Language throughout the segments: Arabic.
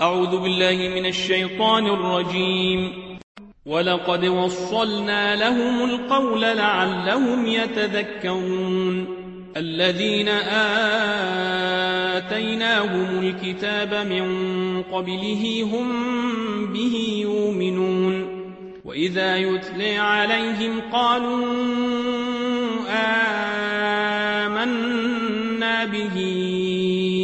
أعوذ بالله من الشيطان الرجيم. ولقد وصلنا لهم القول لعلهم يتذكرون. الذين آتيناهم الكتاب من قبله هم به يؤمنون. وإذا يتلي عليهم قالوا آمنا به.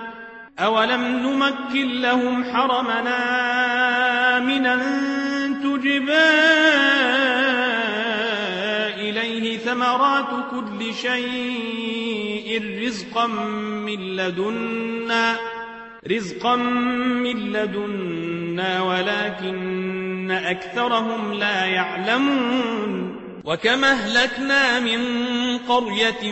أولم نمكن لهم حرمنا من أن تجبى إليه ثمرات كل شيء رزقا من لدنا رزقا من لدنا ولكن أكثرهم لا يعلمون. وكما أهلكنا من قرية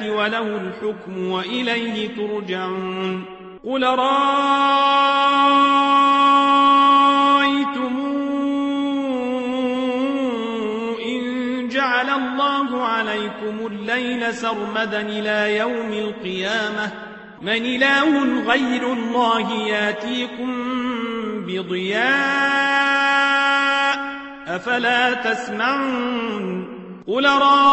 وله الحكم وإليه ترجعون قل رأيتم إن جعل الله عليكم الليل سرمدا إلى يوم القيامة من إله غير الله ياتيكم بضياء أفلا تسمعون قل رأيتمون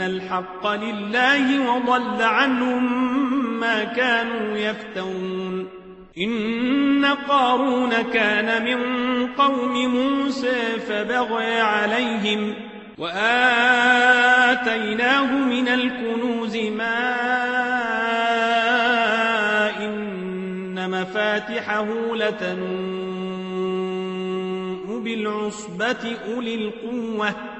الحق لله وضل عنهم ما كانوا يفترون. إن قارون كان من قوم موسى فبغى عليهم وآتيناه من الكنوز ما إن مفاتحه لتنوء بالعصبة أولي القوة.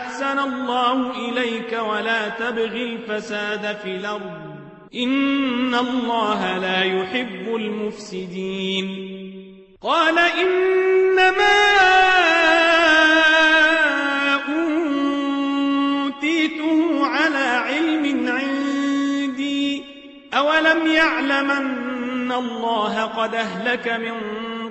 أحسن الله إليك ولا تبغ الفساد في الأرض. إن الله لا يحب المفسدين. قال إنما أوتيته على علم عندي. أولم يعلم أن الله قد أهلك من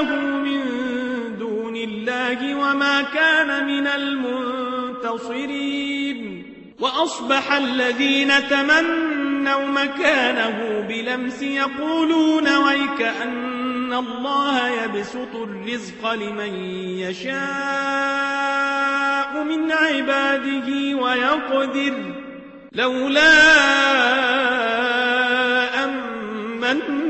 ينصرونه من دون الله وما كان من المنتصرين. وأصبح الذين تمنوا مكانه بلمس يقولون ويك أن الله يبسط الرزق لمن يشاء من عباده ويقدر. لولا أمن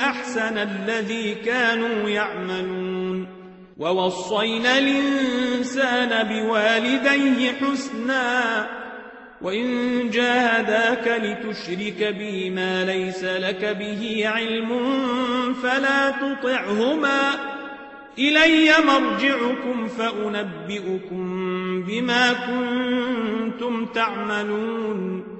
أحسن الذي كانوا يعملون. ووصينا الإنسان بوالديه حسنا وإن جاهداك لتشرك بي ما ليس لك به علم فلا تطعهما. إلي مرجعكم فأنبئكم بما كنتم تعملون.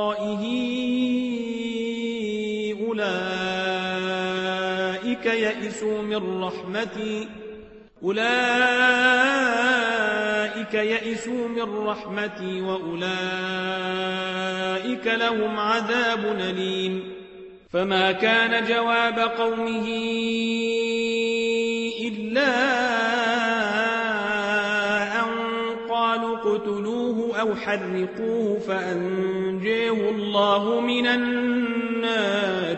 أولئك يئسوا من رحمتي. أولئك يئسوا من رحمتي وأولئك لهم عذاب أليم. فما كان جواب قومه إلا أن قالوا اقتلوه أو حرقوه فأنجيه الله من النار.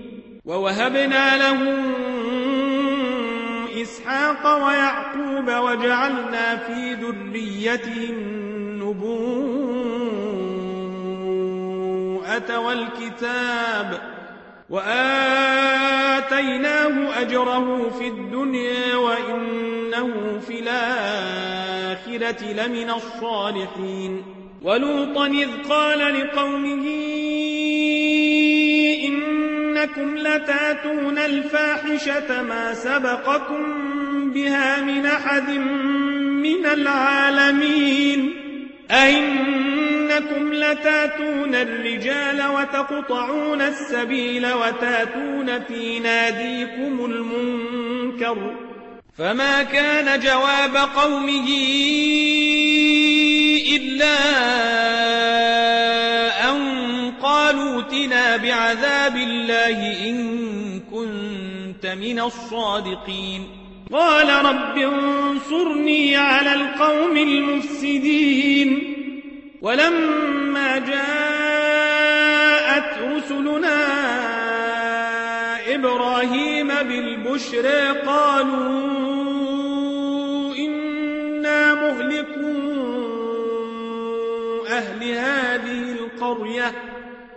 ووهبنا له إسحاق ويعقوب وجعلنا في ذريته النبوءة والكتاب وآتيناه أجره في الدنيا وإنه في الآخرة لمن الصالحين. ولوطا إذ قال لقومه إنكم لتاتون الفاحشة ما سبقكم بها من أحد من العالمين. أئنكم لتاتون الرجال وتقطعون السبيل وتاتون في ناديكم المنكر. فما كان جواب قومه إلا أن قالوا تنا بعذاب الله إن كنت من الصادقين. قال رب انصرني على القوم المفسدين. ولما جاءت رسلنا إبراهيم بالبشر قالوا إنا مهلكون أهل هذه القرية.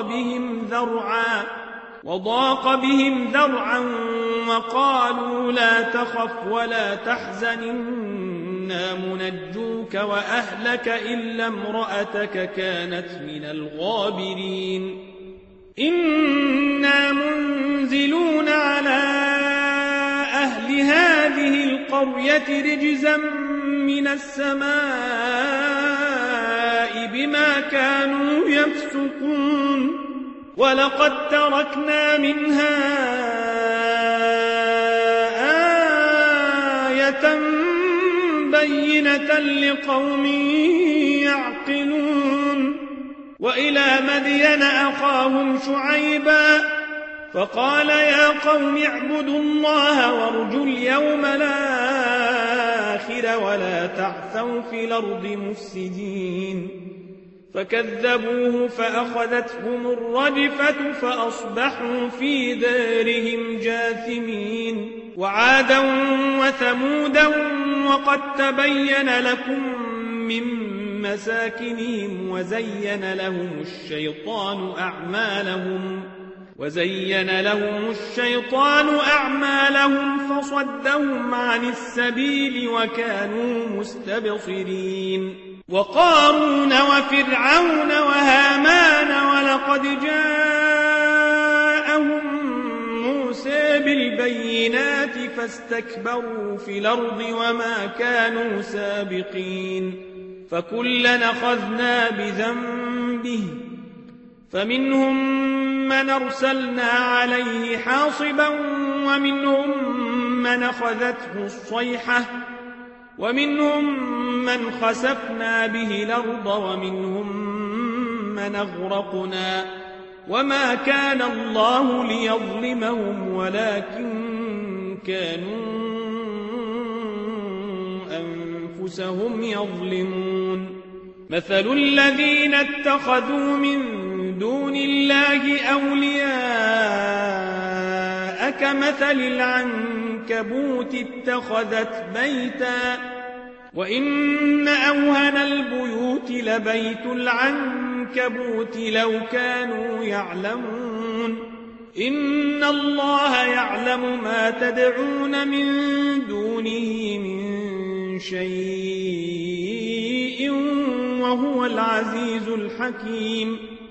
وضاق بهم ذرعا وضاق بهم ذرعا وقالوا لا تخف ولا تحزن إنا منجوك وأهلك إلا امرأتك كانت من الغابرين. إنا منزلون على أهل هذه القرية رجزا من السماء. بما كانوا يفسقون ولقد تركنا منها آية بينة لقوم يعقلون وإلى مدين أخاهم شعيبا فقال يا قوم اعبدوا الله وارجوا اليوم الآخر ولا تعثوا في الأرض مفسدين. فكذبوه فأخذتهم الرجفة فأصبحوا في دارهم جاثمين. وعادا وثمودا وقد تبين لكم من مساكنهم وزين لهم الشيطان أعمالهم. وزين لهم الشيطان أعمالهم فصدهم عن السبيل وكانوا مستبصرين. وقارون وفرعون وهامان ولقد جاءهم موسى بالبينات فاستكبروا في الأرض وما كانوا سابقين. فكلا أخذنا بذنبه. فمنهم من أرسلنا عليه حاصبا ومنهم من أخذته الصيحة ومنهم من خسفنا به الأرض ومنهم من أغرقنا وما كان الله ليظلمهم ولكن كانوا أنفسهم يظلمون. مثل الذين اتخذوا من دون الله أولياء كمثل العنكبوت اتخذت بيتا وإن أوهن البيوت لبيت العنكبوت لو كانوا يعلمون إن الله يعلم ما تدعون من دونه من شيء وهو العزيز الحكيم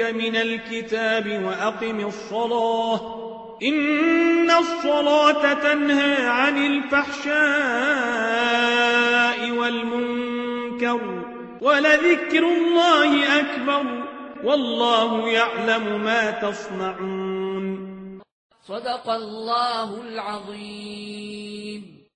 إليك من الكتاب وأقم الصلاة. إن الصلاة تنهى عن الفحشاء والمنكر ولذكر الله أكبر والله يعلم ما تصنعون. صدق الله العظيم.